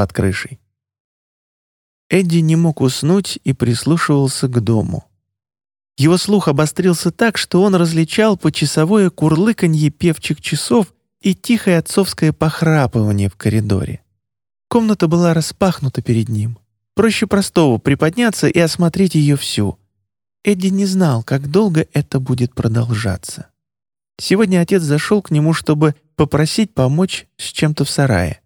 под крышей. Эдди не мог уснуть и прислушивался к дому. Его слух обострился так, что он различал почасовое курлыканье певчих часов и тихое отцовское похрапывание в коридоре. Комната была распахнута перед ним. Проще простого приподняться и осмотреть ее всю. Эдди не знал, как долго это будет продолжаться. Сегодня отец зашел к нему, чтобы попросить помочь с чем-то в сарае.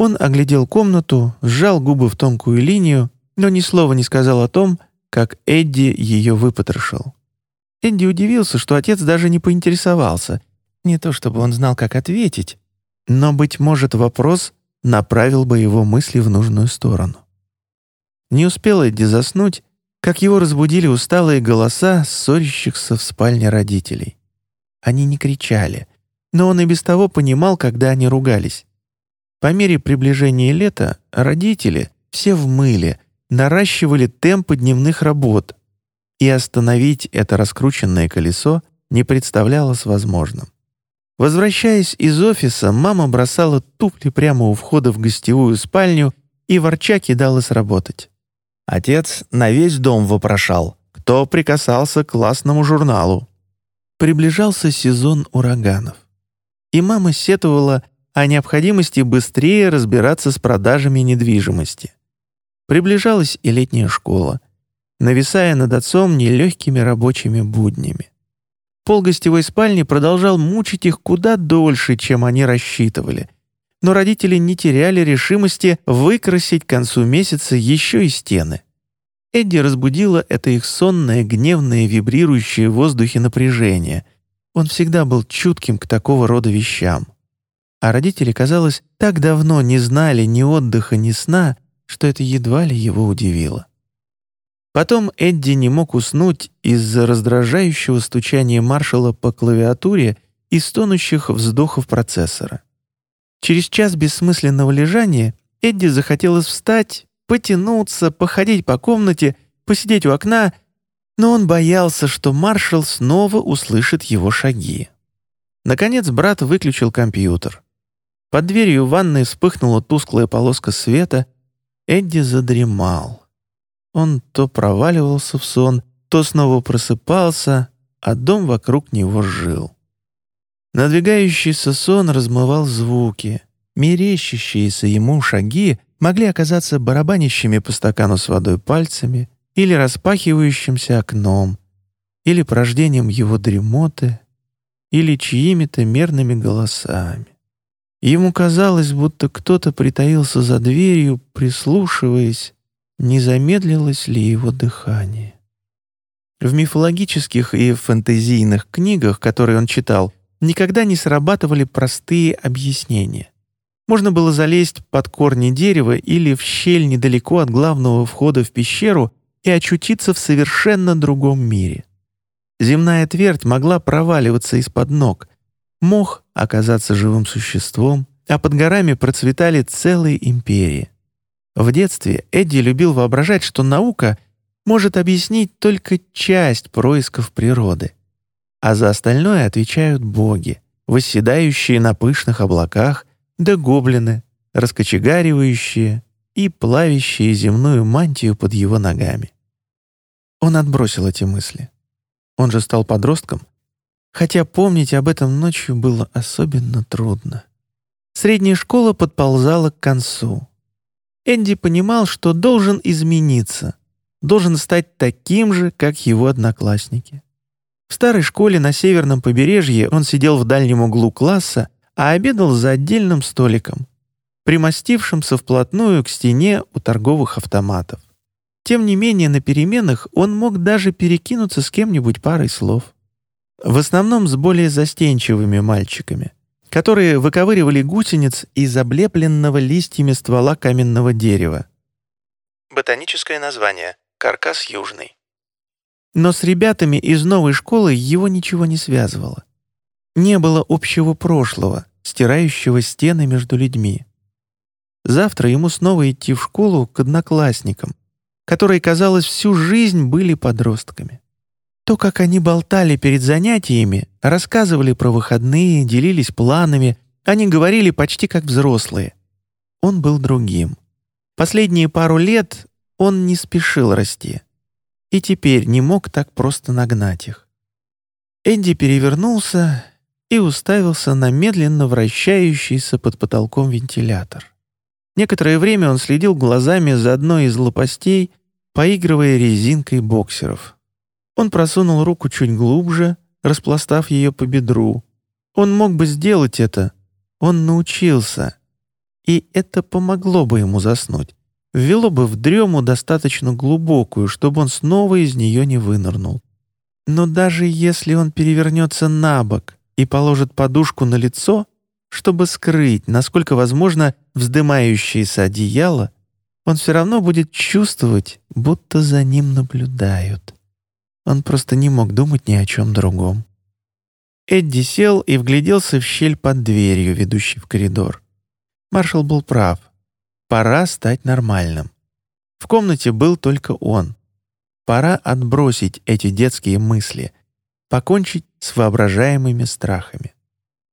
Он оглядел комнату, сжал губы в тонкую линию, но ни слова не сказал о том, как Эдди ее выпотрошил. Эдди удивился, что отец даже не поинтересовался. Не то чтобы он знал, как ответить, но, быть может, вопрос направил бы его мысли в нужную сторону. Не успел Эдди заснуть, как его разбудили усталые голоса ссорящихся в спальне родителей. Они не кричали, но он и без того понимал, когда они ругались. По мере приближения лета родители, все в мыле, наращивали темпы дневных работ, и остановить это раскрученное колесо не представлялось возможным. Возвращаясь из офиса, мама бросала туфли прямо у входа в гостевую спальню и ворча кидалась работать. Отец на весь дом вопрошал, кто прикасался к классному журналу. Приближался сезон ураганов. И мама сетовала о необходимости быстрее разбираться с продажами недвижимости. Приближалась и летняя школа, нависая над отцом нелегкими рабочими буднями. Пол гостевой спальни продолжал мучить их куда дольше, чем они рассчитывали. Но родители не теряли решимости выкрасить к концу месяца еще и стены. Эдди разбудило это их сонное, гневное, вибрирующее в воздухе напряжение. Он всегда был чутким к такого рода вещам. А родители, казалось, так давно не знали ни отдыха, ни сна, что это едва ли его удивило. Потом Эдди не мог уснуть из-за раздражающего стучания маршала по клавиатуре и стонущих вздохов процессора. Через час бессмысленного лежания Эдди захотелось встать, потянуться, походить по комнате, посидеть у окна, но он боялся, что маршал снова услышит его шаги. Наконец брат выключил компьютер. Под дверью ванной вспыхнула тусклая полоска света — Эдди задремал. Он то проваливался в сон, то снова просыпался, а дом вокруг него жил. Надвигающийся сон размывал звуки. Мерещащиеся ему шаги могли оказаться барабанящими по стакану с водой пальцами или распахивающимся окном, или порождением его дремоты, или чьими-то мерными голосами. Ему казалось, будто кто-то притаился за дверью, прислушиваясь, не замедлилось ли его дыхание. В мифологических и фэнтезийных книгах, которые он читал, никогда не срабатывали простые объяснения. Можно было залезть под корни дерева или в щель недалеко от главного входа в пещеру и очутиться в совершенно другом мире. Земная твердь могла проваливаться из-под ног, мог оказаться живым существом, а под горами процветали целые империи. В детстве Эдди любил воображать, что наука может объяснить только часть происков природы, а за остальное отвечают боги, восседающие на пышных облаках, да гоблины, раскочегаривающие и плавящие земную мантию под его ногами. Он отбросил эти мысли. Он же стал подростком хотя помнить об этом ночью было особенно трудно. Средняя школа подползала к концу. Энди понимал, что должен измениться, должен стать таким же, как его одноклассники. В старой школе на северном побережье он сидел в дальнем углу класса, а обедал за отдельным столиком, примостившимся вплотную к стене у торговых автоматов. Тем не менее, на переменах он мог даже перекинуться с кем-нибудь парой слов. В основном с более застенчивыми мальчиками, которые выковыривали гусениц из облепленного листьями ствола каменного дерева. Ботаническое название — каркас южный. Но с ребятами из новой школы его ничего не связывало. Не было общего прошлого, стирающего стены между людьми. Завтра ему снова идти в школу к одноклассникам, которые, казалось, всю жизнь были подростками. То, как они болтали перед занятиями, рассказывали про выходные, делились планами, они говорили почти как взрослые. он был другим. Последние пару лет он не спешил расти. И теперь не мог так просто нагнать их. Энди перевернулся и уставился на медленно вращающийся под потолком вентилятор. Некоторое время он следил глазами за одной из лопастей, поигрывая резинкой боксеров. Он просунул руку чуть глубже, распластав ее по бедру. Он мог бы сделать это. Он научился. И это помогло бы ему заснуть. Ввело бы в дрему достаточно глубокую, чтобы он снова из нее не вынырнул. Но даже если он перевернется на бок и положит подушку на лицо, чтобы скрыть, насколько возможно, вздымающееся одеяло, он все равно будет чувствовать, будто за ним наблюдают. Он просто не мог думать ни о чем другом. Эдди сел и вгляделся в щель под дверью, ведущей в коридор. Маршал был прав. Пора стать нормальным. В комнате был только он. Пора отбросить эти детские мысли, покончить с воображаемыми страхами.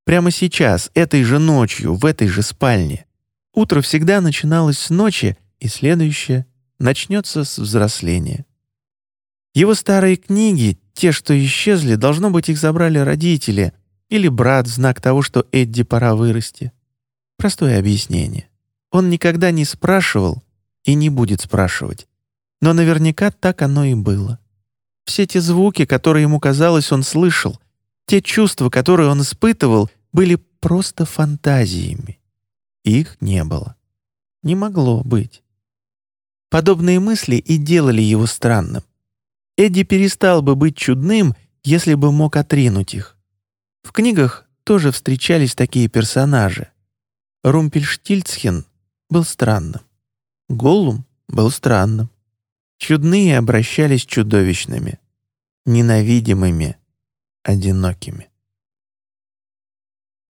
Прямо сейчас, этой же ночью, в этой же спальне. Утро всегда начиналось с ночи, и следующее начнется с взросления. Его старые книги, те, что исчезли, должно быть, их забрали родители или брат в знак того, что Эдди пора вырасти. Простое объяснение. Он никогда не спрашивал и не будет спрашивать. Но наверняка так оно и было. Все те звуки, которые ему казалось, он слышал, те чувства, которые он испытывал, были просто фантазиями. Их не было. Не могло быть. Подобные мысли и делали его странным. Эдди перестал бы быть чудным, если бы мог отринуть их. В книгах тоже встречались такие персонажи. Румпельштильцхен был странным. Голлум был странным. Чудные обращались чудовищными, ненавидимыми, одинокими.